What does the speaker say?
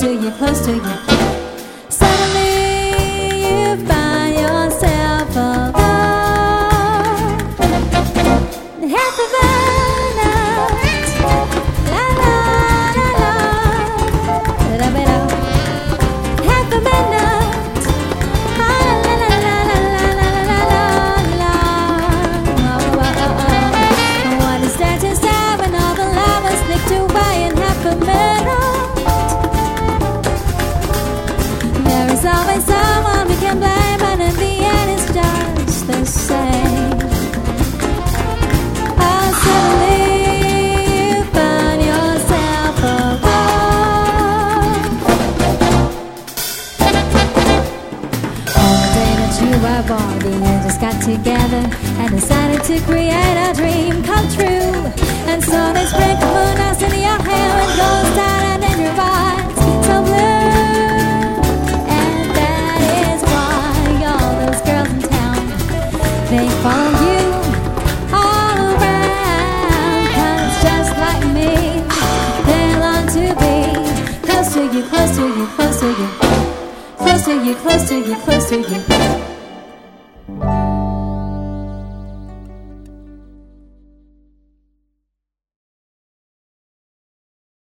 to you, close to you. Always someone we can blame, and in the end it's just the same. Oh, suddenly you find yourself alone. On the day that you were born, the angels got together and decided to create a dream come true. And you, close to you, close to you.